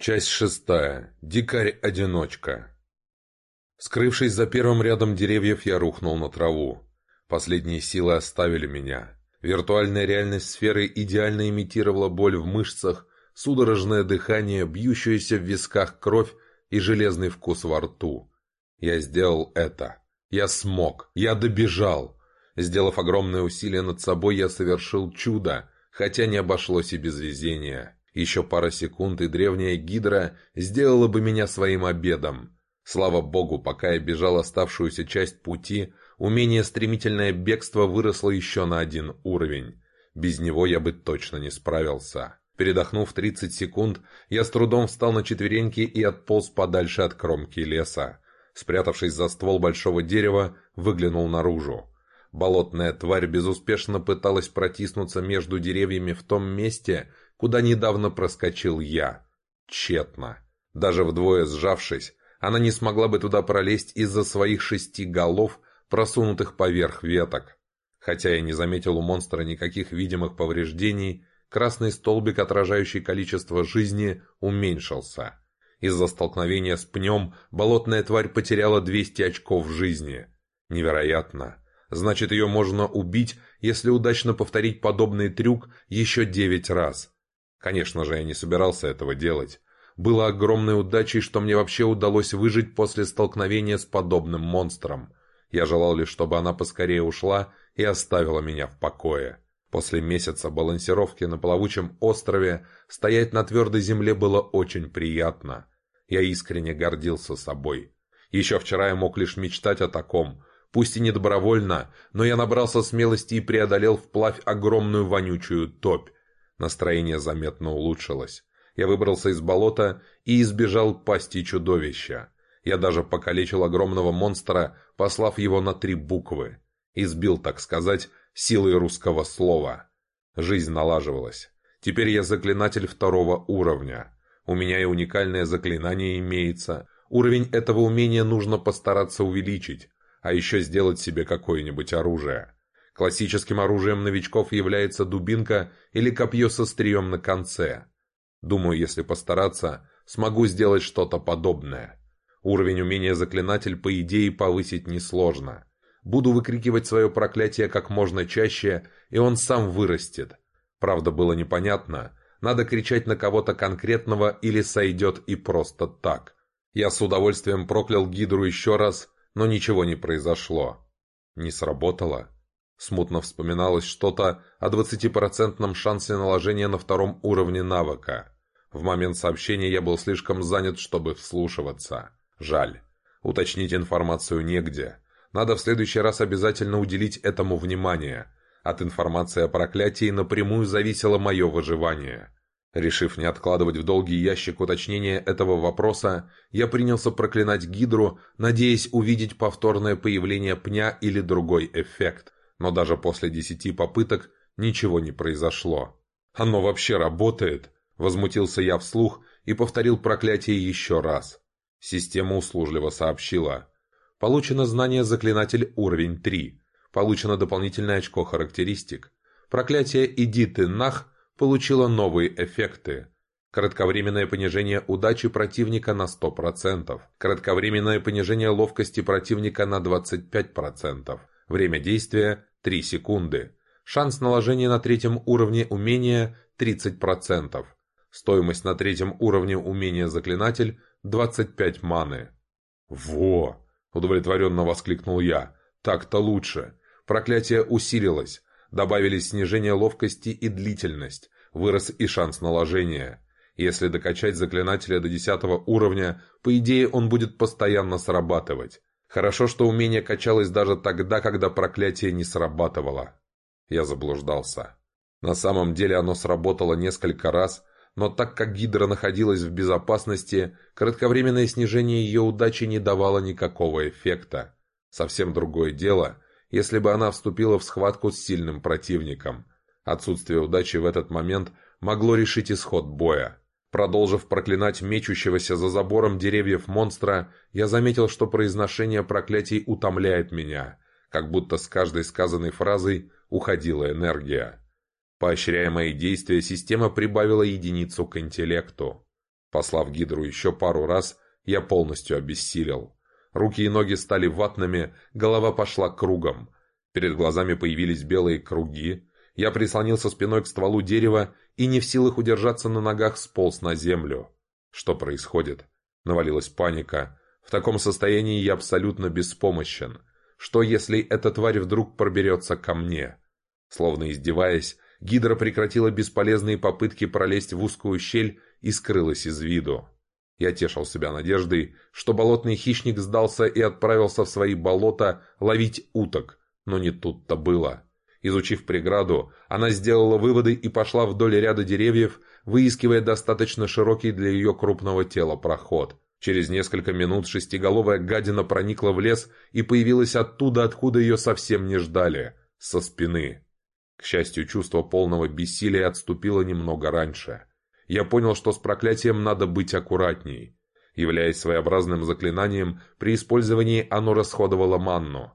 Часть шестая. Дикарь-одиночка. Скрывшись за первым рядом деревьев, я рухнул на траву. Последние силы оставили меня. Виртуальная реальность сферы идеально имитировала боль в мышцах, судорожное дыхание, бьющуюся в висках кровь и железный вкус во рту. Я сделал это. Я смог. Я добежал. Сделав огромное усилие над собой, я совершил чудо, хотя не обошлось и без везения. Еще пара секунд, и древняя гидра сделала бы меня своим обедом. Слава богу, пока я бежал оставшуюся часть пути, умение стремительное бегство выросло еще на один уровень. Без него я бы точно не справился. Передохнув 30 секунд, я с трудом встал на четвереньки и отполз подальше от кромки леса. Спрятавшись за ствол большого дерева, выглянул наружу. Болотная тварь безуспешно пыталась протиснуться между деревьями в том месте, куда недавно проскочил я. Тщетно. Даже вдвое сжавшись, она не смогла бы туда пролезть из-за своих шести голов, просунутых поверх веток. Хотя я не заметил у монстра никаких видимых повреждений, красный столбик, отражающий количество жизни, уменьшился. Из-за столкновения с пнем болотная тварь потеряла 200 очков жизни. Невероятно. Значит, ее можно убить, если удачно повторить подобный трюк еще 9 раз. Конечно же, я не собирался этого делать. Было огромной удачей, что мне вообще удалось выжить после столкновения с подобным монстром. Я желал лишь, чтобы она поскорее ушла и оставила меня в покое. После месяца балансировки на плавучем острове стоять на твердой земле было очень приятно. Я искренне гордился собой. Еще вчера я мог лишь мечтать о таком, пусть и не добровольно, но я набрался смелости и преодолел вплавь огромную вонючую топь, Настроение заметно улучшилось. Я выбрался из болота и избежал пасти чудовища. Я даже покалечил огромного монстра, послав его на три буквы. Избил, так сказать, силой русского слова. Жизнь налаживалась. Теперь я заклинатель второго уровня. У меня и уникальное заклинание имеется. Уровень этого умения нужно постараться увеличить, а еще сделать себе какое-нибудь оружие. Классическим оружием новичков является дубинка или копье со стрием на конце. Думаю, если постараться, смогу сделать что-то подобное. Уровень умения заклинатель, по идее, повысить несложно. Буду выкрикивать свое проклятие как можно чаще, и он сам вырастет. Правда, было непонятно, надо кричать на кого-то конкретного или сойдет и просто так. Я с удовольствием проклял Гидру еще раз, но ничего не произошло. Не сработало. Смутно вспоминалось что-то о 20% шансе наложения на втором уровне навыка. В момент сообщения я был слишком занят, чтобы вслушиваться. Жаль. Уточнить информацию негде. Надо в следующий раз обязательно уделить этому внимание. От информации о проклятии напрямую зависело мое выживание. Решив не откладывать в долгий ящик уточнения этого вопроса, я принялся проклинать Гидру, надеясь увидеть повторное появление пня или другой эффект – но даже после десяти попыток ничего не произошло. «Оно вообще работает?» Возмутился я вслух и повторил проклятие еще раз. Система услужливо сообщила. Получено знание заклинатель уровень 3. Получено дополнительное очко характеристик. Проклятие «Иди ты нах» получило новые эффекты. Кратковременное понижение удачи противника на 100%. Кратковременное понижение ловкости противника на 25%. Время действия 3 секунды. Шанс наложения на третьем уровне умения 30%. Стоимость на третьем уровне умения заклинатель 25 маны. «Во!» – удовлетворенно воскликнул я. «Так-то лучше. Проклятие усилилось. Добавились снижение ловкости и длительность. Вырос и шанс наложения. Если докачать заклинателя до 10 уровня, по идее он будет постоянно срабатывать. Хорошо, что умение качалось даже тогда, когда проклятие не срабатывало. Я заблуждался. На самом деле оно сработало несколько раз, но так как Гидра находилась в безопасности, кратковременное снижение ее удачи не давало никакого эффекта. Совсем другое дело, если бы она вступила в схватку с сильным противником. Отсутствие удачи в этот момент могло решить исход боя. Продолжив проклинать мечущегося за забором деревьев монстра, я заметил, что произношение проклятий утомляет меня, как будто с каждой сказанной фразой уходила энергия. Поощряя мои действия, система прибавила единицу к интеллекту. Послав гидру еще пару раз, я полностью обессилел. Руки и ноги стали ватными, голова пошла кругом. Перед глазами появились белые круги. Я прислонился спиной к стволу дерева и не в силах удержаться на ногах сполз на землю. Что происходит? Навалилась паника. В таком состоянии я абсолютно беспомощен. Что, если эта тварь вдруг проберется ко мне? Словно издеваясь, Гидра прекратила бесполезные попытки пролезть в узкую щель и скрылась из виду. Я тешил себя надеждой, что болотный хищник сдался и отправился в свои болота ловить уток, но не тут-то было. Изучив преграду, она сделала выводы и пошла вдоль ряда деревьев, выискивая достаточно широкий для ее крупного тела проход. Через несколько минут шестиголовая гадина проникла в лес и появилась оттуда, откуда ее совсем не ждали, со спины. К счастью, чувство полного бессилия отступило немного раньше. Я понял, что с проклятием надо быть аккуратней. Являясь своеобразным заклинанием, при использовании оно расходовало манну.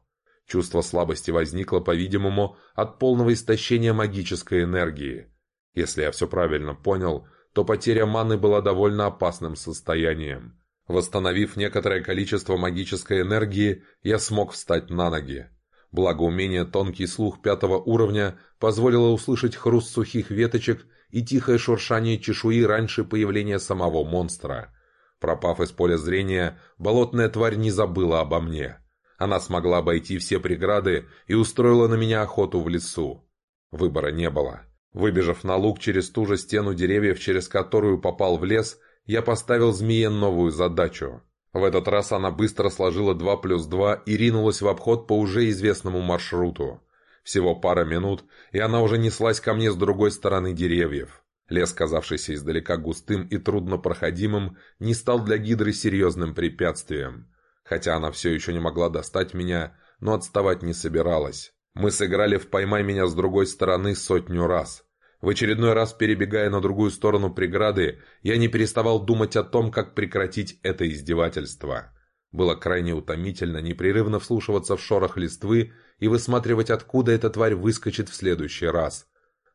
Чувство слабости возникло, по-видимому, от полного истощения магической энергии. Если я все правильно понял, то потеря маны была довольно опасным состоянием. Восстановив некоторое количество магической энергии, я смог встать на ноги. Благо умение тонкий слух пятого уровня позволило услышать хруст сухих веточек и тихое шуршание чешуи раньше появления самого монстра. Пропав из поля зрения, болотная тварь не забыла обо мне. Она смогла обойти все преграды и устроила на меня охоту в лесу. Выбора не было. Выбежав на луг через ту же стену деревьев, через которую попал в лес, я поставил змее новую задачу в этот раз она быстро сложила 2 плюс 2 и ринулась в обход по уже известному маршруту. Всего пара минут, и она уже неслась ко мне с другой стороны деревьев. Лес, казавшийся издалека густым и труднопроходимым, не стал для Гидры серьезным препятствием. Хотя она все еще не могла достать меня, но отставать не собиралась. Мы сыграли в «Поймай меня с другой стороны» сотню раз. В очередной раз, перебегая на другую сторону преграды, я не переставал думать о том, как прекратить это издевательство. Было крайне утомительно непрерывно вслушиваться в шорох листвы и высматривать, откуда эта тварь выскочит в следующий раз.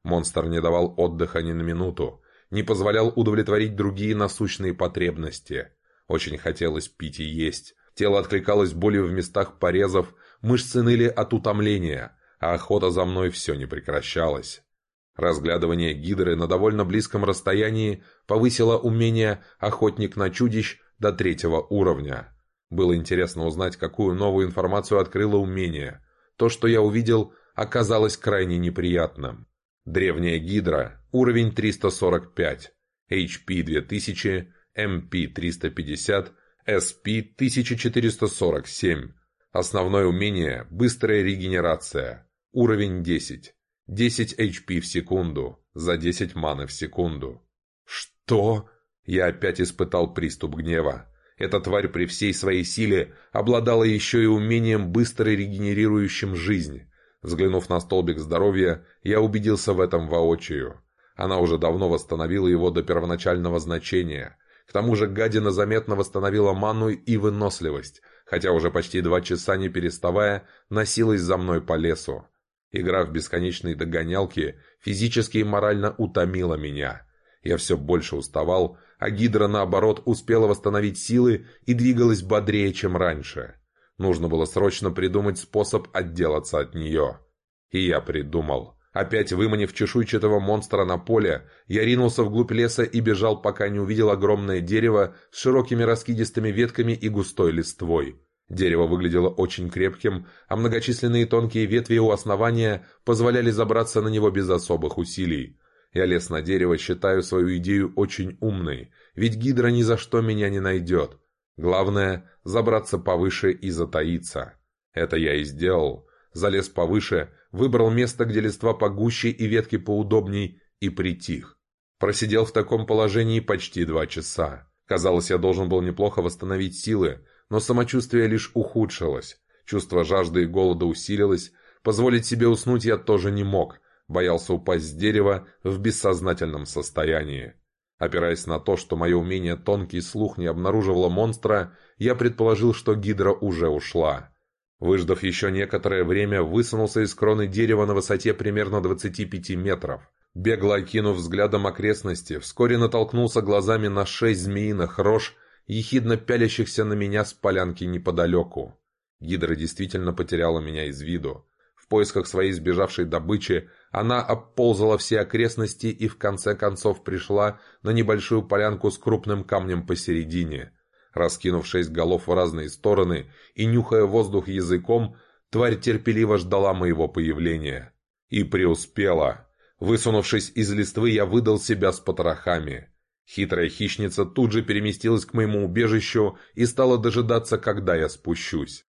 Монстр не давал отдыха ни на минуту, не позволял удовлетворить другие насущные потребности. Очень хотелось пить и есть. Тело откликалось болью в местах порезов, мышцы ныли от утомления, а охота за мной все не прекращалась. Разглядывание гидры на довольно близком расстоянии повысило умение «Охотник на чудищ» до третьего уровня. Было интересно узнать, какую новую информацию открыло умение. То, что я увидел, оказалось крайне неприятным. Древняя гидра, уровень 345, HP 2000, MP 350, SP 1447. Основное умение – быстрая регенерация, уровень 10. 10 HP в секунду, за 10 маны в секунду. Что? Я опять испытал приступ гнева. Эта тварь при всей своей силе обладала еще и умением быстро регенерирующим жизнь. Взглянув на столбик здоровья, я убедился в этом воочию. Она уже давно восстановила его до первоначального значения. К тому же гадина заметно восстановила ману и выносливость, хотя уже почти два часа не переставая носилась за мной по лесу. Игра в бесконечные догонялки физически и морально утомила меня. Я все больше уставал, а Гидра, наоборот, успела восстановить силы и двигалась бодрее, чем раньше. Нужно было срочно придумать способ отделаться от нее. И я придумал. Опять выманив чешуйчатого монстра на поле, я ринулся вглубь леса и бежал, пока не увидел огромное дерево с широкими раскидистыми ветками и густой листвой. Дерево выглядело очень крепким, а многочисленные тонкие ветви у основания позволяли забраться на него без особых усилий. Я лез на дерево, считаю свою идею очень умной, ведь гидра ни за что меня не найдет. Главное – забраться повыше и затаиться. Это я и сделал. Залез повыше, выбрал место, где листва погуще и ветки поудобней, и притих. Просидел в таком положении почти два часа. Казалось, я должен был неплохо восстановить силы, но самочувствие лишь ухудшилось. Чувство жажды и голода усилилось, позволить себе уснуть я тоже не мог, боялся упасть с дерева в бессознательном состоянии. Опираясь на то, что мое умение тонкий слух не обнаруживало монстра, я предположил, что гидра уже ушла. Выждав еще некоторое время, высунулся из кроны дерева на высоте примерно 25 метров. Бегло окинув взглядом окрестности, вскоре натолкнулся глазами на шесть змеиных рож, ехидно пялящихся на меня с полянки неподалеку. Гидра действительно потеряла меня из виду. В поисках своей сбежавшей добычи она обползала все окрестности и в конце концов пришла на небольшую полянку с крупным камнем посередине. Раскинув шесть голов в разные стороны и нюхая воздух языком, тварь терпеливо ждала моего появления. И преуспела. Высунувшись из листвы, я выдал себя с потрохами. Хитрая хищница тут же переместилась к моему убежищу и стала дожидаться, когда я спущусь.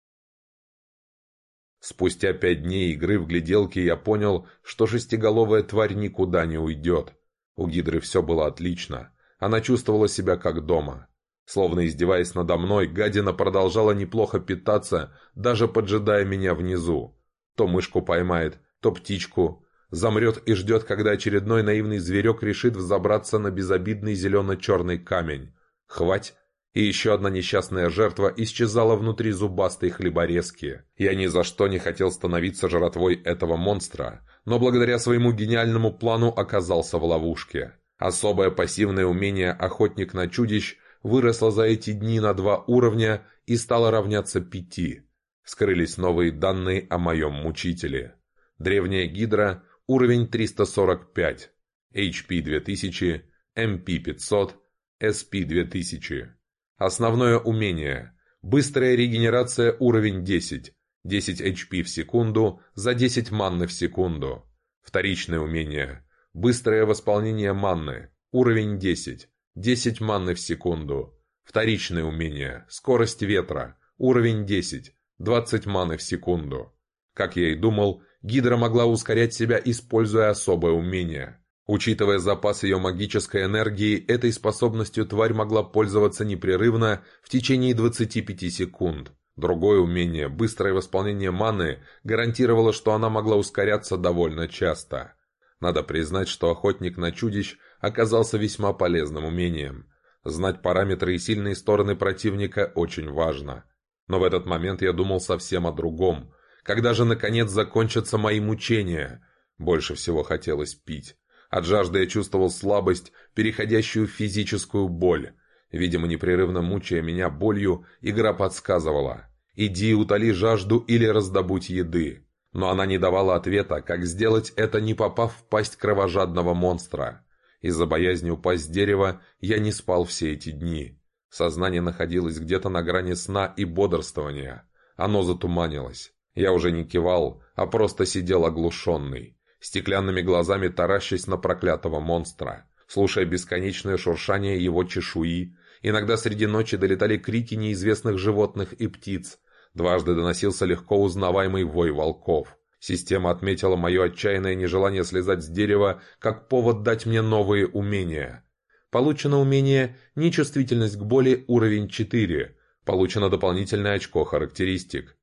Спустя пять дней игры в гляделки я понял, что шестиголовая тварь никуда не уйдет. У Гидры все было отлично. Она чувствовала себя как дома. Словно издеваясь надо мной, гадина продолжала неплохо питаться, даже поджидая меня внизу. То мышку поймает, то птичку. Замрет и ждет, когда очередной наивный зверек решит взобраться на безобидный зелено-черный камень. Хвать, и еще одна несчастная жертва исчезала внутри зубастой хлеборезки. Я ни за что не хотел становиться жратвой этого монстра, но благодаря своему гениальному плану оказался в ловушке. Особое пассивное умение «Охотник на чудищ» выросло за эти дни на два уровня и стало равняться пяти. Скрылись новые данные о моем мучителе. Древняя гидра, уровень 345, HP 2000, MP 500, SP 2000. Основное умение. Быстрая регенерация уровень 10. 10 HP в секунду за 10 манны в секунду. Вторичное умение. Быстрое восполнение манны. Уровень 10. 10 манны в секунду. Вторичное умение. Скорость ветра. Уровень 10. 20 маны в секунду. Как я и думал, Гидра могла ускорять себя, используя особое умение. Учитывая запас ее магической энергии, этой способностью тварь могла пользоваться непрерывно в течение 25 секунд. Другое умение, быстрое восполнение маны, гарантировало, что она могла ускоряться довольно часто. Надо признать, что охотник на чудищ оказался весьма полезным умением. Знать параметры и сильные стороны противника очень важно. Но в этот момент я думал совсем о другом. Когда же наконец закончатся мои мучения? Больше всего хотелось пить. От жажды я чувствовал слабость, переходящую в физическую боль. Видимо, непрерывно мучая меня болью, игра подсказывала. «Иди, утоли жажду или раздобудь еды». Но она не давала ответа, как сделать это, не попав в пасть кровожадного монстра. Из-за боязни упасть с дерева я не спал все эти дни. Сознание находилось где-то на грани сна и бодрствования. Оно затуманилось. Я уже не кивал, а просто сидел оглушенный стеклянными глазами таращась на проклятого монстра, слушая бесконечное шуршание его чешуи. Иногда среди ночи долетали крики неизвестных животных и птиц. Дважды доносился легко узнаваемый вой волков. Система отметила мое отчаянное нежелание слезать с дерева как повод дать мне новые умения. Получено умение «Нечувствительность к боли» уровень 4. Получено дополнительное очко характеристик.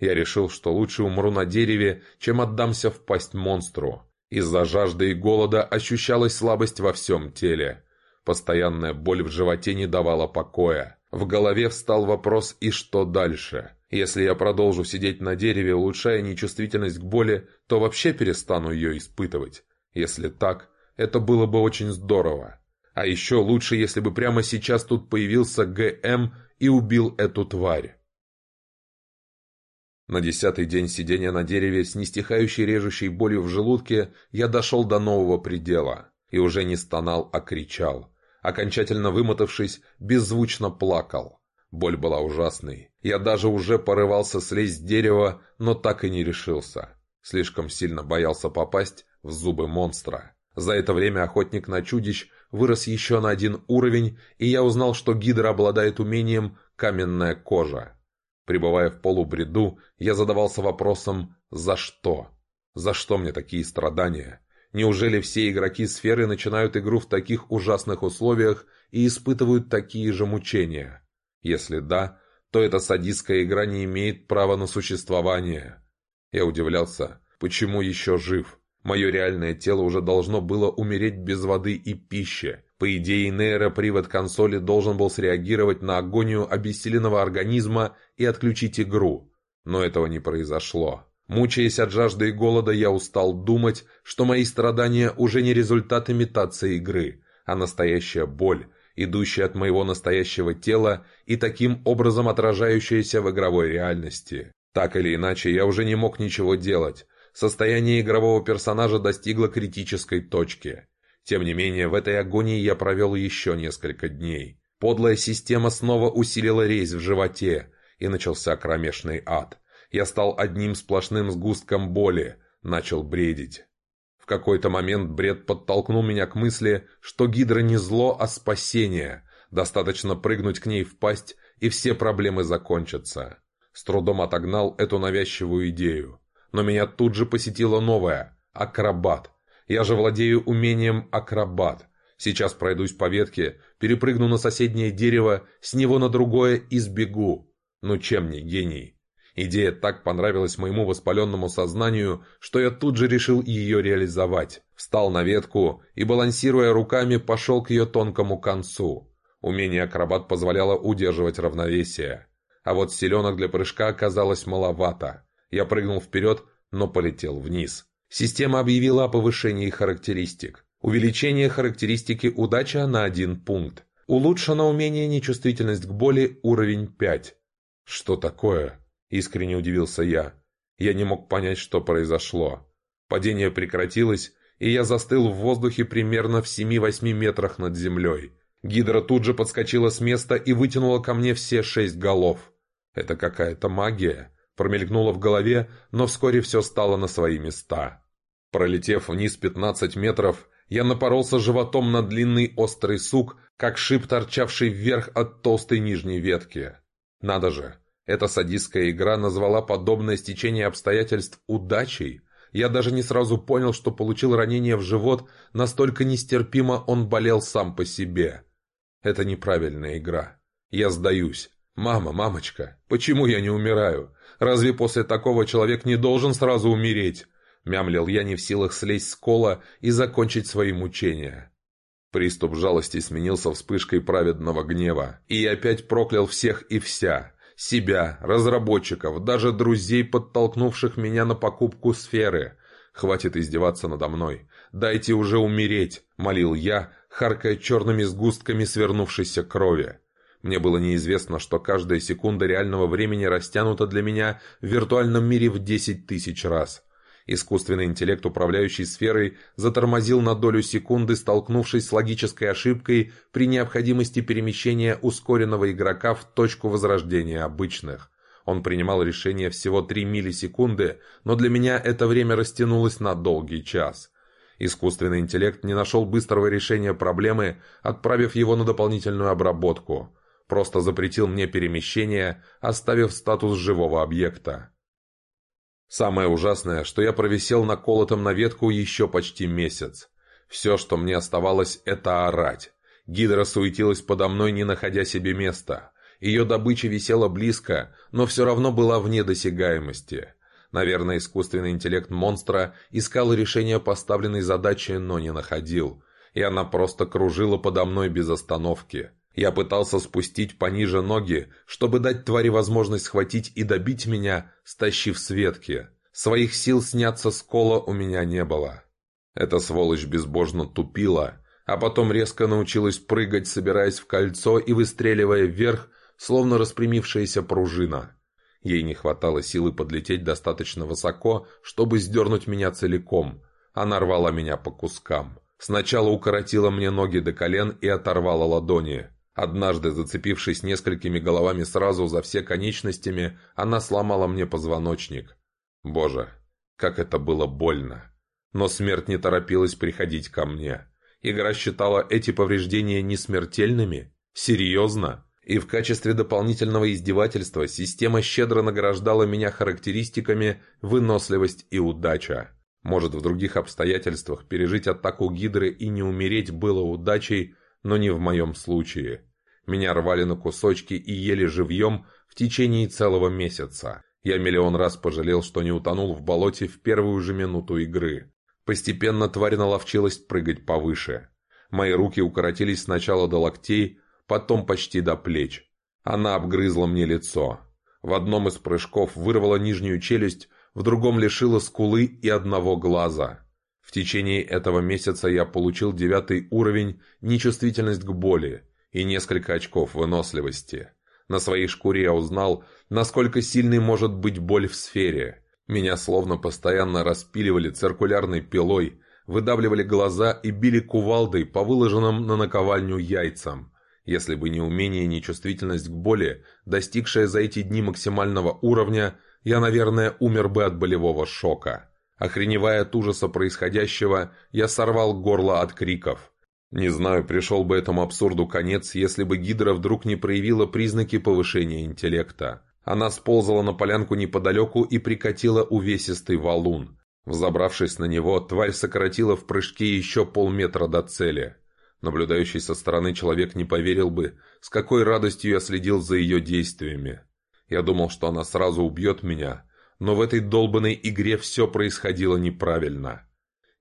Я решил, что лучше умру на дереве, чем отдамся в пасть монстру. Из-за жажды и голода ощущалась слабость во всем теле. Постоянная боль в животе не давала покоя. В голове встал вопрос «и что дальше?». Если я продолжу сидеть на дереве, улучшая нечувствительность к боли, то вообще перестану ее испытывать. Если так, это было бы очень здорово. А еще лучше, если бы прямо сейчас тут появился ГМ и убил эту тварь. На десятый день сидения на дереве с нестихающей режущей болью в желудке я дошел до нового предела и уже не стонал, а кричал. Окончательно вымотавшись, беззвучно плакал. Боль была ужасной. Я даже уже порывался слезть с дерева, но так и не решился. Слишком сильно боялся попасть в зубы монстра. За это время охотник на чудищ вырос еще на один уровень, и я узнал, что гидра обладает умением «каменная кожа». Пребывая в полубреду, я задавался вопросом «За что?». За что мне такие страдания? Неужели все игроки сферы начинают игру в таких ужасных условиях и испытывают такие же мучения? Если да, то эта садистская игра не имеет права на существование. Я удивлялся, почему еще жив? Мое реальное тело уже должно было умереть без воды и пищи. По идее, нейропривод консоли должен был среагировать на агонию обессиленного организма и отключить игру. Но этого не произошло. Мучаясь от жажды и голода, я устал думать, что мои страдания уже не результат имитации игры, а настоящая боль, идущая от моего настоящего тела и таким образом отражающаяся в игровой реальности. Так или иначе, я уже не мог ничего делать. Состояние игрового персонажа достигло критической точки. Тем не менее, в этой агонии я провел еще несколько дней. Подлая система снова усилила резь в животе, и начался кромешный ад. Я стал одним сплошным сгустком боли, начал бредить. Какой-то момент бред подтолкнул меня к мысли, что гидра не зло, а спасение. Достаточно прыгнуть к ней в пасть, и все проблемы закончатся. С трудом отогнал эту навязчивую идею. Но меня тут же посетила новая – акробат. Я же владею умением акробат. Сейчас пройдусь по ветке, перепрыгну на соседнее дерево, с него на другое и сбегу. Ну чем не гений? Идея так понравилась моему воспаленному сознанию, что я тут же решил ее реализовать. Встал на ветку и, балансируя руками, пошел к ее тонкому концу. Умение акробат позволяло удерживать равновесие. А вот селенок для прыжка оказалось маловато. Я прыгнул вперед, но полетел вниз. Система объявила о повышении характеристик. Увеличение характеристики удача на один пункт. Улучшено умение нечувствительность к боли уровень 5. Что такое? Искренне удивился я. Я не мог понять, что произошло. Падение прекратилось, и я застыл в воздухе примерно в 7-8 метрах над землей. Гидра тут же подскочила с места и вытянула ко мне все шесть голов. Это какая-то магия. Промелькнуло в голове, но вскоре все стало на свои места. Пролетев вниз 15 метров, я напоролся животом на длинный острый сук, как шип, торчавший вверх от толстой нижней ветки. Надо же, эта садистская игра назвала подобное стечение обстоятельств удачей. Я даже не сразу понял, что получил ранение в живот, настолько нестерпимо он болел сам по себе. Это неправильная игра. Я сдаюсь. «Мама, мамочка, почему я не умираю? Разве после такого человек не должен сразу умереть?» Мямлил я не в силах слезть с кола и закончить свои мучения. Приступ жалости сменился вспышкой праведного гнева, и я опять проклял всех и вся. Себя, разработчиков, даже друзей, подтолкнувших меня на покупку сферы. Хватит издеваться надо мной. Дайте уже умереть, молил я, харкая черными сгустками свернувшейся крови. Мне было неизвестно, что каждая секунда реального времени растянута для меня в виртуальном мире в 10 тысяч раз. Искусственный интеллект, управляющий сферой, затормозил на долю секунды, столкнувшись с логической ошибкой при необходимости перемещения ускоренного игрока в точку возрождения обычных. Он принимал решение всего 3 миллисекунды, но для меня это время растянулось на долгий час. Искусственный интеллект не нашел быстрого решения проблемы, отправив его на дополнительную обработку. Просто запретил мне перемещение, оставив статус живого объекта. Самое ужасное, что я провисел наколотом на ветку еще почти месяц. Все, что мне оставалось, это орать. Гидра суетилась подо мной, не находя себе места. Ее добыча висела близко, но все равно была вне досягаемости. Наверное, искусственный интеллект монстра искал решение поставленной задачи, но не находил. И она просто кружила подо мной без остановки. Я пытался спустить пониже ноги, чтобы дать твари возможность схватить и добить меня, стащив с ветки. Своих сил сняться с кола у меня не было. Эта сволочь безбожно тупила, а потом резко научилась прыгать, собираясь в кольцо и выстреливая вверх, словно распрямившаяся пружина. Ей не хватало силы подлететь достаточно высоко, чтобы сдернуть меня целиком. Она рвала меня по кускам. Сначала укоротила мне ноги до колен и оторвала ладони. Однажды, зацепившись несколькими головами сразу за все конечностями, она сломала мне позвоночник. Боже, как это было больно. Но смерть не торопилась приходить ко мне. Игра считала эти повреждения несмертельными? Серьезно? И в качестве дополнительного издевательства система щедро награждала меня характеристиками выносливость и удача. Может, в других обстоятельствах пережить атаку Гидры и не умереть было удачей, но не в моем случае. Меня рвали на кусочки и ели живьем в течение целого месяца. Я миллион раз пожалел, что не утонул в болоте в первую же минуту игры. Постепенно тварь наловчилась прыгать повыше. Мои руки укоротились сначала до локтей, потом почти до плеч. Она обгрызла мне лицо. В одном из прыжков вырвала нижнюю челюсть, в другом лишило скулы и одного глаза. В течение этого месяца я получил девятый уровень нечувствительность к боли и несколько очков выносливости. На своей шкуре я узнал, насколько сильной может быть боль в сфере. Меня словно постоянно распиливали циркулярной пилой, выдавливали глаза и били кувалдой по выложенным на наковальню яйцам. Если бы не умение и нечувствительность к боли, достигшая за эти дни максимального уровня, я, наверное, умер бы от болевого шока. Охреневая от ужаса происходящего, я сорвал горло от криков. Не знаю, пришел бы этому абсурду конец, если бы Гидра вдруг не проявила признаки повышения интеллекта. Она сползала на полянку неподалеку и прикатила увесистый валун. Взобравшись на него, тварь сократила в прыжке еще полметра до цели. Наблюдающий со стороны человек не поверил бы, с какой радостью я следил за ее действиями. Я думал, что она сразу убьет меня, но в этой долбанной игре все происходило неправильно.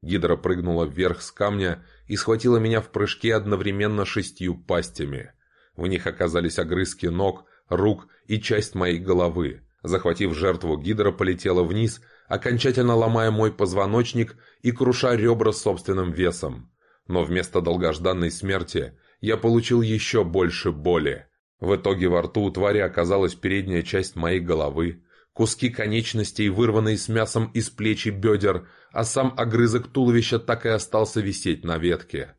Гидра прыгнула вверх с камня и схватила меня в прыжке одновременно шестью пастями. В них оказались огрызки ног, рук и часть моей головы. Захватив жертву, Гидра полетела вниз, окончательно ломая мой позвоночник и круша ребра собственным весом. Но вместо долгожданной смерти я получил еще больше боли. В итоге во рту у твари оказалась передняя часть моей головы, куски конечностей, вырванные с мясом из плеч и бедер, а сам огрызок туловища так и остался висеть на ветке.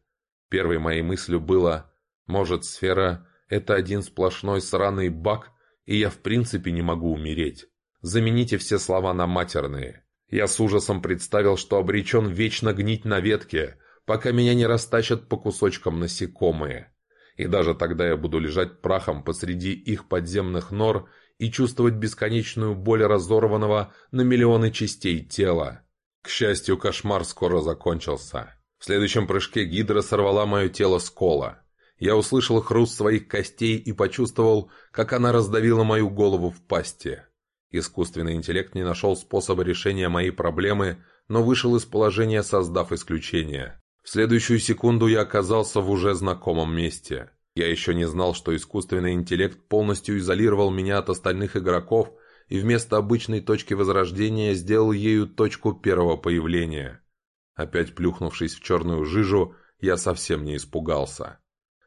Первой моей мыслью было, может, сфера — это один сплошной сраный баг, и я в принципе не могу умереть. Замените все слова на матерные. Я с ужасом представил, что обречен вечно гнить на ветке, пока меня не растащат по кусочкам насекомые. И даже тогда я буду лежать прахом посреди их подземных нор и чувствовать бесконечную боль разорванного на миллионы частей тела. К счастью, кошмар скоро закончился. В следующем прыжке гидра сорвала мое тело с кола. Я услышал хруст своих костей и почувствовал, как она раздавила мою голову в пасти. Искусственный интеллект не нашел способа решения моей проблемы, но вышел из положения, создав исключение. В следующую секунду я оказался в уже знакомом месте. Я еще не знал, что искусственный интеллект полностью изолировал меня от остальных игроков и вместо обычной точки возрождения сделал ею точку первого появления. Опять плюхнувшись в черную жижу, я совсем не испугался.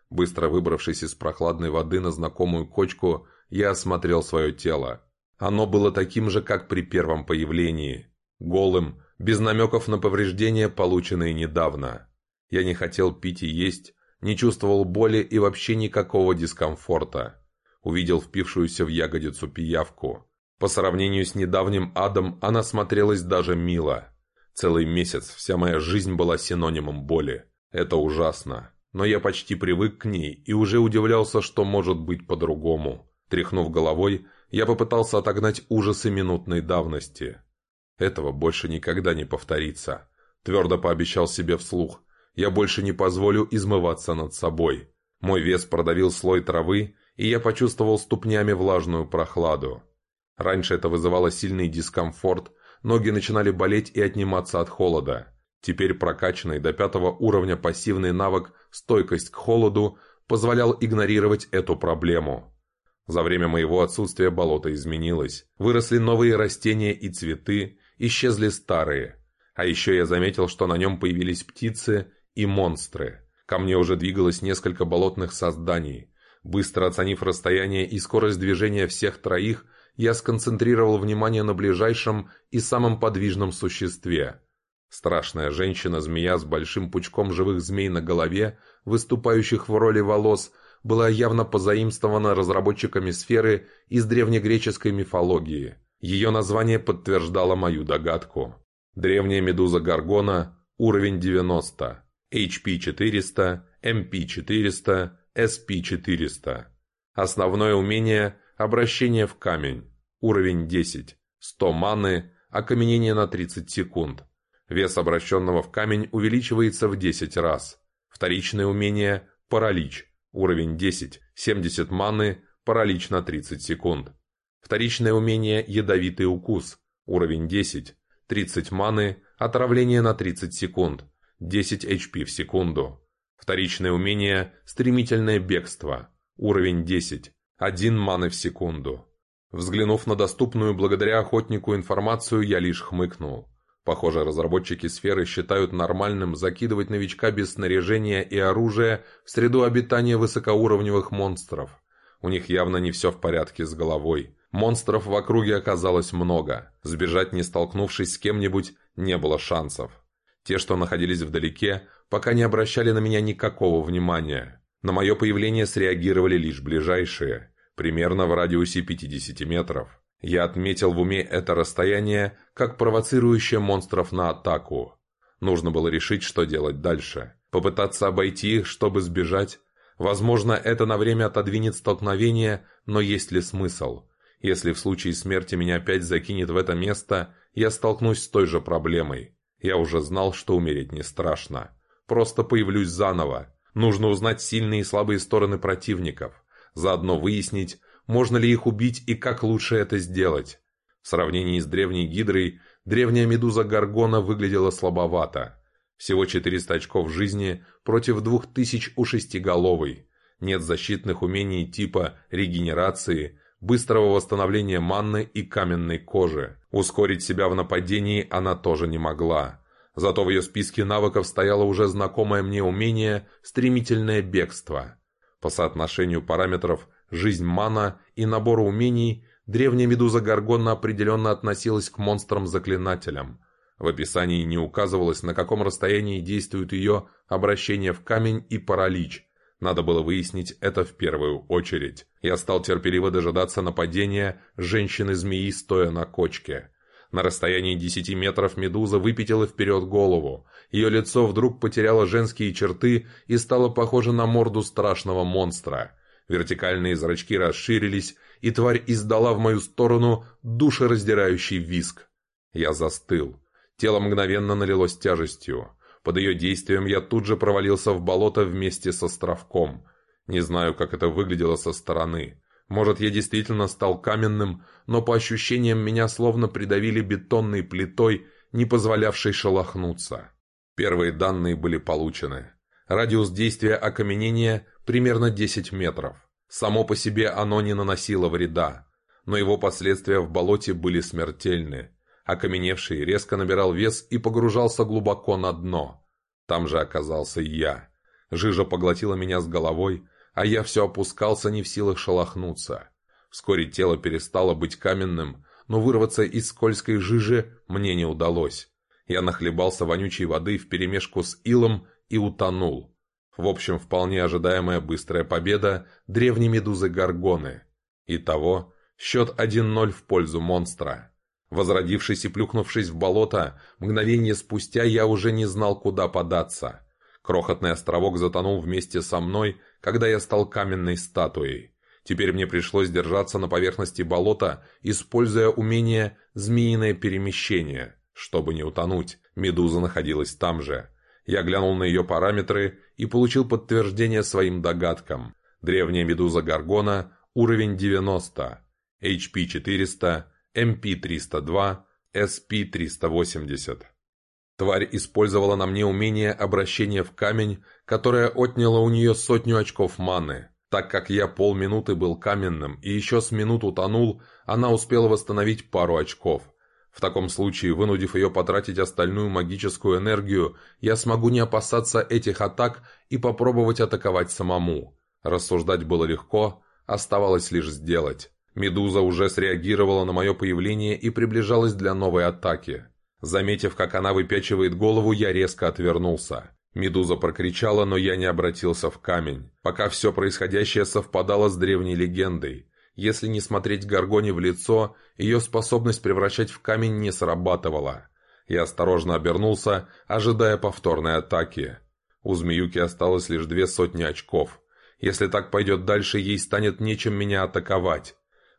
Быстро выбравшись из прохладной воды на знакомую кочку, я осмотрел свое тело. Оно было таким же, как при первом появлении. Голым, без намеков на повреждения, полученные недавно. Я не хотел пить и есть, не чувствовал боли и вообще никакого дискомфорта. Увидел впившуюся в ягодицу пиявку. По сравнению с недавним адом она смотрелась даже мило. Целый месяц вся моя жизнь была синонимом боли. Это ужасно. Но я почти привык к ней и уже удивлялся, что может быть по-другому. Тряхнув головой, я попытался отогнать ужасы минутной давности. Этого больше никогда не повторится. Твердо пообещал себе вслух. Я больше не позволю измываться над собой. Мой вес продавил слой травы, и я почувствовал ступнями влажную прохладу. Раньше это вызывало сильный дискомфорт, ноги начинали болеть и отниматься от холода. Теперь прокачанный до пятого уровня пассивный навык «стойкость к холоду» позволял игнорировать эту проблему. За время моего отсутствия болото изменилось. Выросли новые растения и цветы, исчезли старые. А еще я заметил, что на нем появились птицы и монстры. Ко мне уже двигалось несколько болотных созданий. Быстро оценив расстояние и скорость движения всех троих, я сконцентрировал внимание на ближайшем и самом подвижном существе. Страшная женщина-змея с большим пучком живых змей на голове, выступающих в роли волос, была явно позаимствована разработчиками сферы из древнегреческой мифологии. Ее название подтверждало мою догадку. Древняя медуза Гаргона, уровень 90, HP 400, MP 400, SP 400. Основное умение – обращение в камень, уровень 10, 100 маны, окаменение на 30 секунд. Вес обращенного в камень увеличивается в 10 раз. Вторичное умение – паралич, уровень 10, 70 маны, паралич на 30 секунд. Вторичное умение «Ядовитый укус», уровень 10, 30 маны, отравление на 30 секунд, 10 HP в секунду. Вторичное умение «Стремительное бегство», уровень 10, 1 маны в секунду. Взглянув на доступную благодаря охотнику информацию, я лишь хмыкнул. Похоже, разработчики сферы считают нормальным закидывать новичка без снаряжения и оружия в среду обитания высокоуровневых монстров. У них явно не все в порядке с головой. Монстров в округе оказалось много. Сбежать, не столкнувшись с кем-нибудь, не было шансов. Те, что находились вдалеке, пока не обращали на меня никакого внимания. На мое появление среагировали лишь ближайшие, примерно в радиусе 50 метров. Я отметил в уме это расстояние, как провоцирующее монстров на атаку. Нужно было решить, что делать дальше. Попытаться обойти их, чтобы сбежать. Возможно, это на время отодвинет столкновение, но есть ли смысл? Если в случае смерти меня опять закинет в это место, я столкнусь с той же проблемой. Я уже знал, что умереть не страшно. Просто появлюсь заново. Нужно узнать сильные и слабые стороны противников. Заодно выяснить, можно ли их убить и как лучше это сделать. В сравнении с древней гидрой, древняя медуза Гаргона выглядела слабовато. Всего 400 очков жизни против 2000 у шестиголовой. Нет защитных умений типа регенерации, быстрого восстановления манны и каменной кожи. Ускорить себя в нападении она тоже не могла. Зато в ее списке навыков стояло уже знакомое мне умение «стремительное бегство». По соотношению параметров жизнь мана и набора умений, древняя медуза Гаргона определенно относилась к монстрам-заклинателям. В описании не указывалось, на каком расстоянии действует ее обращение в камень и паралич. Надо было выяснить это в первую очередь. Я стал терпеливо дожидаться нападения женщины-змеи, стоя на кочке. На расстоянии десяти метров медуза выпятила вперед голову. Ее лицо вдруг потеряло женские черты и стало похоже на морду страшного монстра. Вертикальные зрачки расширились, и тварь издала в мою сторону душераздирающий виск. Я застыл. Тело мгновенно налилось тяжестью. Под ее действием я тут же провалился в болото вместе с островком. Не знаю, как это выглядело со стороны. Может, я действительно стал каменным, но по ощущениям меня словно придавили бетонной плитой, не позволявшей шелохнуться. Первые данные были получены. Радиус действия окаменения примерно 10 метров. Само по себе оно не наносило вреда, но его последствия в болоте были смертельны. Окаменевший резко набирал вес и погружался глубоко на дно. Там же оказался я. Жижа поглотила меня с головой, а я все опускался не в силах шелохнуться. Вскоре тело перестало быть каменным, но вырваться из скользкой жижи мне не удалось. Я нахлебался вонючей воды вперемешку с илом и утонул. В общем, вполне ожидаемая быстрая победа древней медузы Гаргоны. Итого, счет 1-0 в пользу монстра. Возродившись и плюхнувшись в болото, мгновение спустя я уже не знал, куда податься. Крохотный островок затонул вместе со мной, когда я стал каменной статуей. Теперь мне пришлось держаться на поверхности болота, используя умение «змеиное перемещение». Чтобы не утонуть, медуза находилась там же. Я глянул на ее параметры и получил подтверждение своим догадкам. Древняя медуза Гаргона, уровень 90, HP 400, MP 302, SP 380. Тварь использовала на мне умение обращения в камень, которое отняло у нее сотню очков маны. Так как я полминуты был каменным и еще с минут утонул, она успела восстановить пару очков. В таком случае, вынудив ее потратить остальную магическую энергию, я смогу не опасаться этих атак и попробовать атаковать самому. Рассуждать было легко, оставалось лишь сделать. Медуза уже среагировала на мое появление и приближалась для новой атаки. Заметив, как она выпячивает голову, я резко отвернулся. Медуза прокричала, но я не обратился в камень, пока все происходящее совпадало с древней легендой. Если не смотреть Гаргоне в лицо, ее способность превращать в камень не срабатывала. Я осторожно обернулся, ожидая повторной атаки. У змеюки осталось лишь две сотни очков. Если так пойдет дальше, ей станет нечем меня атаковать.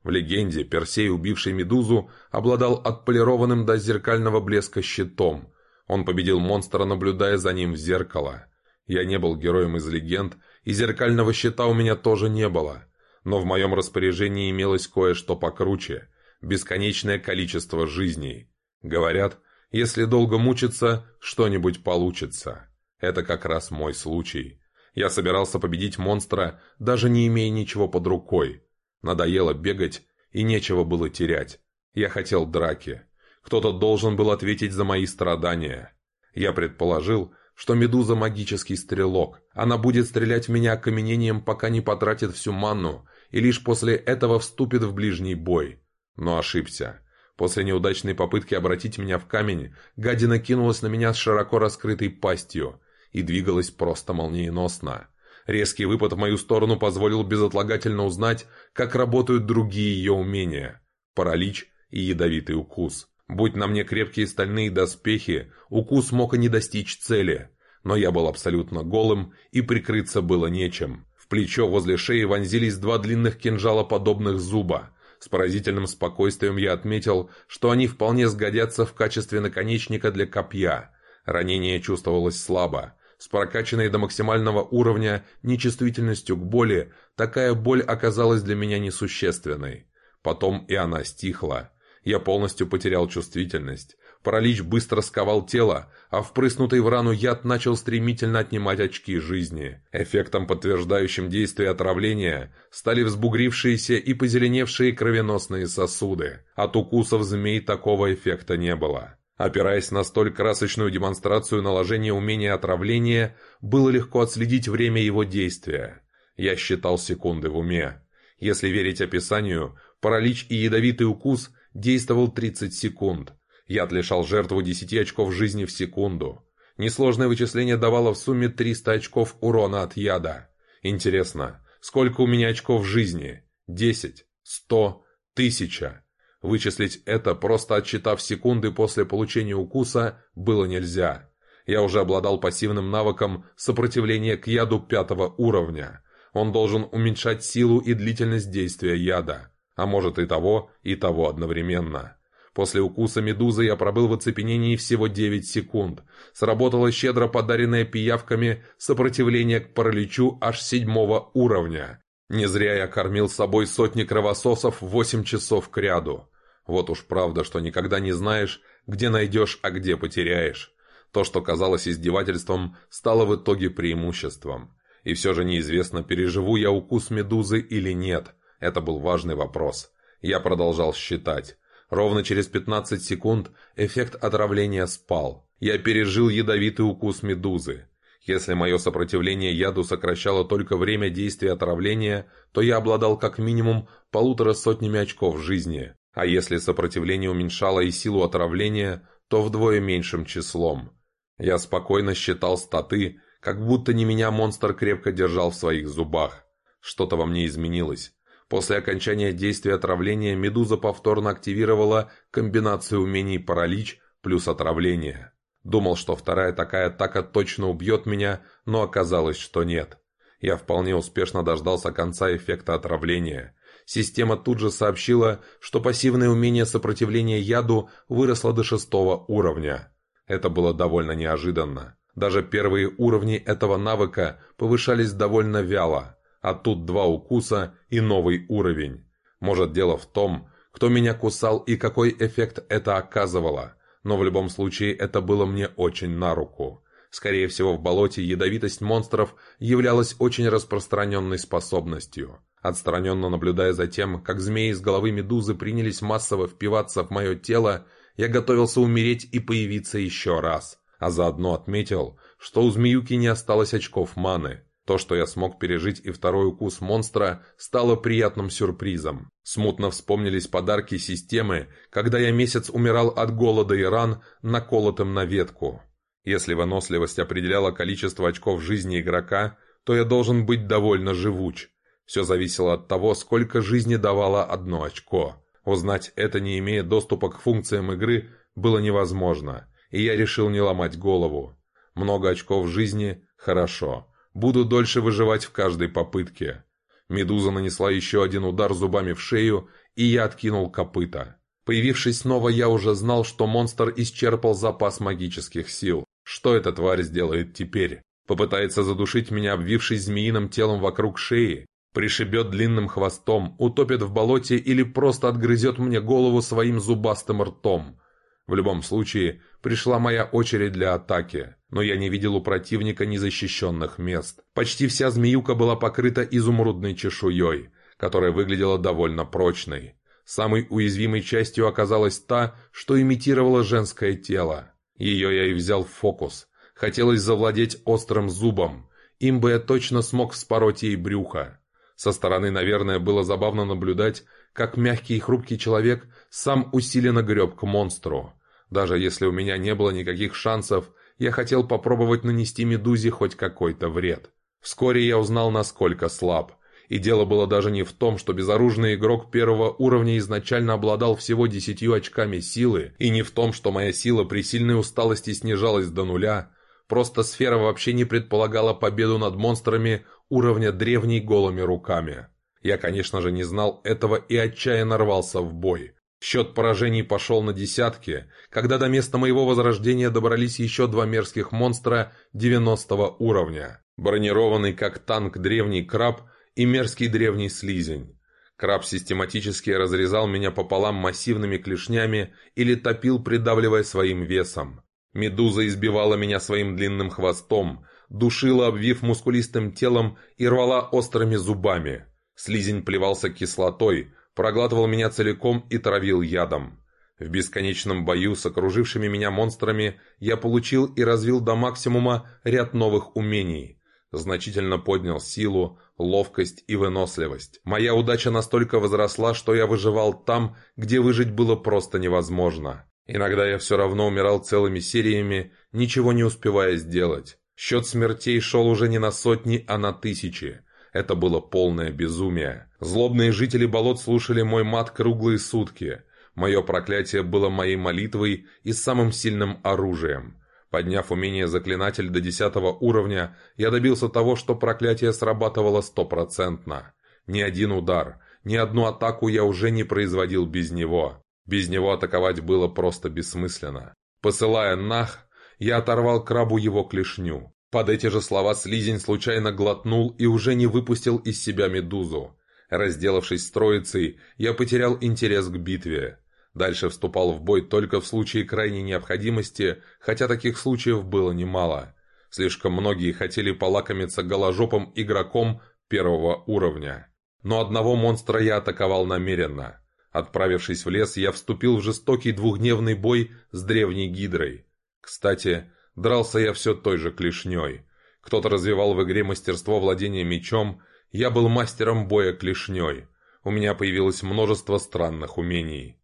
В легенде Персей, убивший Медузу, обладал отполированным до зеркального блеска щитом. Он победил монстра, наблюдая за ним в зеркало. Я не был героем из легенд, и зеркального щита у меня тоже не было. Но в моем распоряжении имелось кое-что покруче – бесконечное количество жизней. Говорят, если долго мучиться, что-нибудь получится. Это как раз мой случай. Я собирался победить монстра, даже не имея ничего под рукой. Надоело бегать, и нечего было терять. Я хотел драки. Кто-то должен был ответить за мои страдания. Я предположил, что Медуза магический стрелок. Она будет стрелять в меня окаменением, пока не потратит всю манну, и лишь после этого вступит в ближний бой. Но ошибся. После неудачной попытки обратить меня в камень, гадина кинулась на меня с широко раскрытой пастью и двигалась просто молниеносно. Резкий выпад в мою сторону позволил безотлагательно узнать, как работают другие ее умения. Паралич и ядовитый укус. Будь на мне крепкие стальные доспехи, укус мог и не достичь цели. Но я был абсолютно голым, и прикрыться было нечем. В плечо возле шеи вонзились два длинных кинжала подобных зуба. С поразительным спокойствием я отметил, что они вполне сгодятся в качестве наконечника для копья. Ранение чувствовалось слабо. С прокачанной до максимального уровня нечувствительностью к боли, такая боль оказалась для меня несущественной. Потом и она стихла. Я полностью потерял чувствительность. Паралич быстро сковал тело, а впрыснутый в рану яд начал стремительно отнимать очки жизни. Эффектом, подтверждающим действие отравления, стали взбугрившиеся и позеленевшие кровеносные сосуды. От укусов змей такого эффекта не было. Опираясь на столь красочную демонстрацию наложения умения отравления, было легко отследить время его действия. Я считал секунды в уме. Если верить описанию, паралич и ядовитый укус действовал 30 секунд. Яд лишал жертву 10 очков жизни в секунду. Несложное вычисление давало в сумме 300 очков урона от яда. Интересно, сколько у меня очков жизни? 10, 100, 1000. Вычислить это, просто отсчитав секунды после получения укуса, было нельзя. Я уже обладал пассивным навыком сопротивления к яду пятого уровня. Он должен уменьшать силу и длительность действия яда. А может и того, и того одновременно. После укуса медузы я пробыл в оцепенении всего 9 секунд. Сработало щедро подаренное пиявками сопротивление к параличу аж седьмого уровня. Не зря я кормил собой сотни кровососов 8 часов кряду. Вот уж правда, что никогда не знаешь, где найдешь, а где потеряешь. То, что казалось издевательством, стало в итоге преимуществом. И все же неизвестно, переживу я укус медузы или нет. Это был важный вопрос. Я продолжал считать. Ровно через 15 секунд эффект отравления спал. Я пережил ядовитый укус медузы. Если мое сопротивление яду сокращало только время действия отравления, то я обладал как минимум полутора сотнями очков жизни. А если сопротивление уменьшало и силу отравления, то вдвое меньшим числом. Я спокойно считал статы, как будто не меня монстр крепко держал в своих зубах. Что-то во мне изменилось. После окончания действия отравления Медуза повторно активировала комбинацию умений паралич плюс отравление. Думал, что вторая такая атака точно убьет меня, но оказалось, что нет. Я вполне успешно дождался конца эффекта отравления. Система тут же сообщила, что пассивное умение сопротивления яду выросло до шестого уровня. Это было довольно неожиданно. Даже первые уровни этого навыка повышались довольно вяло, а тут два укуса и новый уровень. Может дело в том, кто меня кусал и какой эффект это оказывало, но в любом случае это было мне очень на руку. Скорее всего, в болоте ядовитость монстров являлась очень распространенной способностью. Отстраненно наблюдая за тем, как змеи с головы медузы принялись массово впиваться в мое тело, я готовился умереть и появиться еще раз. А заодно отметил, что у змеюки не осталось очков маны. То, что я смог пережить и второй укус монстра, стало приятным сюрпризом. Смутно вспомнились подарки системы, когда я месяц умирал от голода и ран, наколотым на ветку. Если выносливость определяла количество очков жизни игрока, то я должен быть довольно живуч. Все зависело от того, сколько жизни давало одно очко. Узнать это, не имея доступа к функциям игры, было невозможно, и я решил не ломать голову. Много очков жизни – хорошо. Буду дольше выживать в каждой попытке. Медуза нанесла еще один удар зубами в шею, и я откинул копыта. Появившись снова, я уже знал, что монстр исчерпал запас магических сил. Что эта тварь сделает теперь? Попытается задушить меня, обвившись змеиным телом вокруг шеи? Пришибет длинным хвостом, утопит в болоте или просто отгрызет мне голову своим зубастым ртом. В любом случае, пришла моя очередь для атаки, но я не видел у противника незащищенных мест. Почти вся змеюка была покрыта изумрудной чешуей, которая выглядела довольно прочной. Самой уязвимой частью оказалась та, что имитировала женское тело. Ее я и взял в фокус. Хотелось завладеть острым зубом. Им бы я точно смог вспороть ей брюхо. Со стороны, наверное, было забавно наблюдать, как мягкий и хрупкий человек сам усиленно греб к монстру. Даже если у меня не было никаких шансов, я хотел попробовать нанести Медузе хоть какой-то вред. Вскоре я узнал, насколько слаб. И дело было даже не в том, что безоружный игрок первого уровня изначально обладал всего десятью очками силы, и не в том, что моя сила при сильной усталости снижалась до нуля. Просто сфера вообще не предполагала победу над монстрами уровня древней голыми руками. Я, конечно же, не знал этого и отчаянно рвался в бой. Счет поражений пошел на десятки, когда до места моего возрождения добрались еще два мерзких монстра 90 уровня. Бронированный как танк древний краб и мерзкий древний слизень. Краб систематически разрезал меня пополам массивными клешнями или топил, придавливая своим весом. Медуза избивала меня своим длинным хвостом, душила, обвив мускулистым телом и рвала острыми зубами. Слизень плевался кислотой, проглатывал меня целиком и травил ядом. В бесконечном бою с окружившими меня монстрами я получил и развил до максимума ряд новых умений. Значительно поднял силу, ловкость и выносливость. Моя удача настолько возросла, что я выживал там, где выжить было просто невозможно. Иногда я все равно умирал целыми сериями, ничего не успевая сделать. Счет смертей шел уже не на сотни, а на тысячи. Это было полное безумие. Злобные жители болот слушали мой мат круглые сутки. Мое проклятие было моей молитвой и самым сильным оружием. Подняв умение заклинатель до десятого уровня, я добился того, что проклятие срабатывало стопроцентно. Ни один удар, ни одну атаку я уже не производил без него. Без него атаковать было просто бессмысленно. Посылая нах, я оторвал крабу его клешню. Под эти же слова слизень случайно глотнул и уже не выпустил из себя медузу. Разделавшись с троицей, я потерял интерес к битве. Дальше вступал в бой только в случае крайней необходимости, хотя таких случаев было немало. Слишком многие хотели полакомиться голожопым игроком первого уровня. Но одного монстра я атаковал намеренно. Отправившись в лес, я вступил в жестокий двухдневный бой с древней гидрой. Кстати, Дрался я все той же клешней. Кто-то развивал в игре мастерство владения мечом, я был мастером боя клешней. У меня появилось множество странных умений.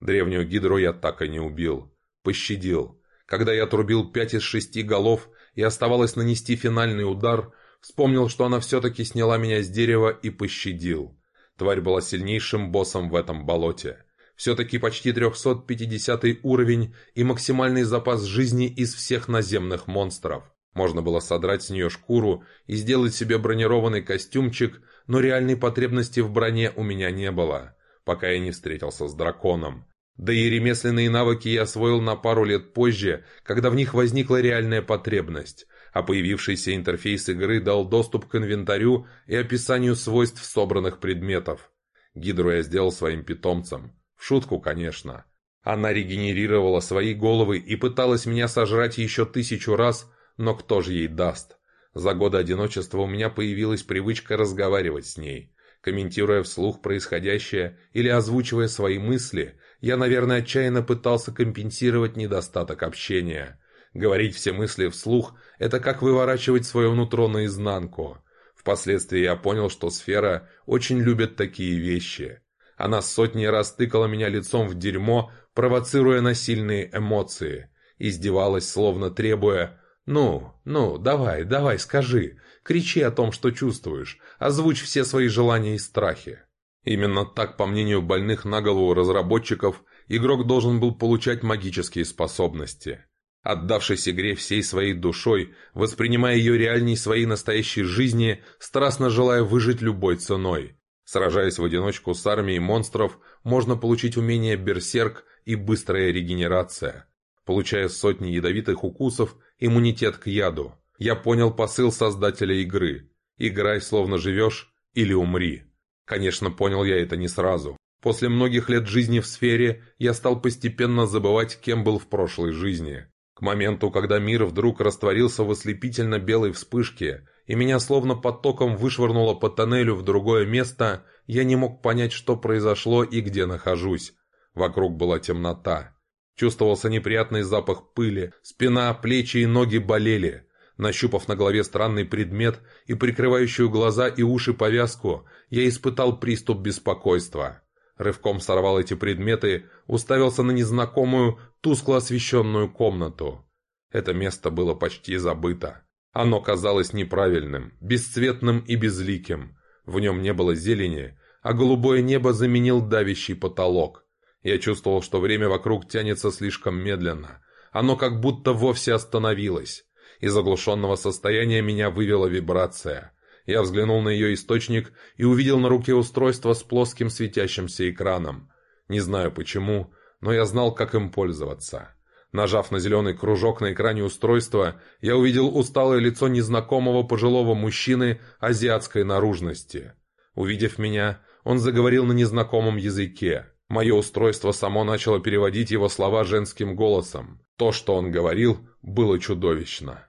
Древнюю гидру я так и не убил. Пощадил. Когда я отрубил пять из шести голов и оставалось нанести финальный удар, вспомнил, что она все-таки сняла меня с дерева и пощадил. Тварь была сильнейшим боссом в этом болоте. Все-таки почти 350 уровень и максимальный запас жизни из всех наземных монстров. Можно было содрать с нее шкуру и сделать себе бронированный костюмчик, но реальной потребности в броне у меня не было, пока я не встретился с драконом. Да и ремесленные навыки я освоил на пару лет позже, когда в них возникла реальная потребность, а появившийся интерфейс игры дал доступ к инвентарю и описанию свойств собранных предметов. Гидру я сделал своим питомцем шутку, конечно. Она регенерировала свои головы и пыталась меня сожрать еще тысячу раз, но кто же ей даст? За годы одиночества у меня появилась привычка разговаривать с ней. Комментируя вслух происходящее или озвучивая свои мысли, я, наверное, отчаянно пытался компенсировать недостаток общения. Говорить все мысли вслух – это как выворачивать свое нутро наизнанку. Впоследствии я понял, что сфера очень любит такие вещи. Она сотни раз тыкала меня лицом в дерьмо, провоцируя на сильные эмоции. Издевалась, словно требуя «Ну, ну, давай, давай, скажи, кричи о том, что чувствуешь, озвучь все свои желания и страхи». Именно так, по мнению больных на голову разработчиков, игрок должен был получать магические способности. Отдавшись игре всей своей душой, воспринимая ее реальней своей настоящей жизни, страстно желая выжить любой ценой. Сражаясь в одиночку с армией монстров, можно получить умение «Берсерк» и «Быстрая регенерация». Получая сотни ядовитых укусов, иммунитет к яду. Я понял посыл создателя игры. Играй, словно живешь, или умри. Конечно, понял я это не сразу. После многих лет жизни в сфере, я стал постепенно забывать, кем был в прошлой жизни. Моменту, когда мир вдруг растворился в ослепительно белой вспышке, и меня словно потоком вышвырнуло по тоннелю в другое место, я не мог понять, что произошло и где нахожусь. Вокруг была темнота. Чувствовался неприятный запах пыли, спина, плечи и ноги болели. Нащупав на голове странный предмет и прикрывающую глаза и уши повязку, я испытал приступ беспокойства. Рывком сорвал эти предметы, уставился на незнакомую, тускло освещенную комнату. Это место было почти забыто. Оно казалось неправильным, бесцветным и безликим. В нем не было зелени, а голубое небо заменил давящий потолок. Я чувствовал, что время вокруг тянется слишком медленно. Оно как будто вовсе остановилось. Из оглушенного состояния меня вывела вибрация. Я взглянул на ее источник и увидел на руке устройство с плоским светящимся экраном. Не знаю почему, но я знал, как им пользоваться. Нажав на зеленый кружок на экране устройства, я увидел усталое лицо незнакомого пожилого мужчины азиатской наружности. Увидев меня, он заговорил на незнакомом языке. Мое устройство само начало переводить его слова женским голосом. То, что он говорил, было чудовищно.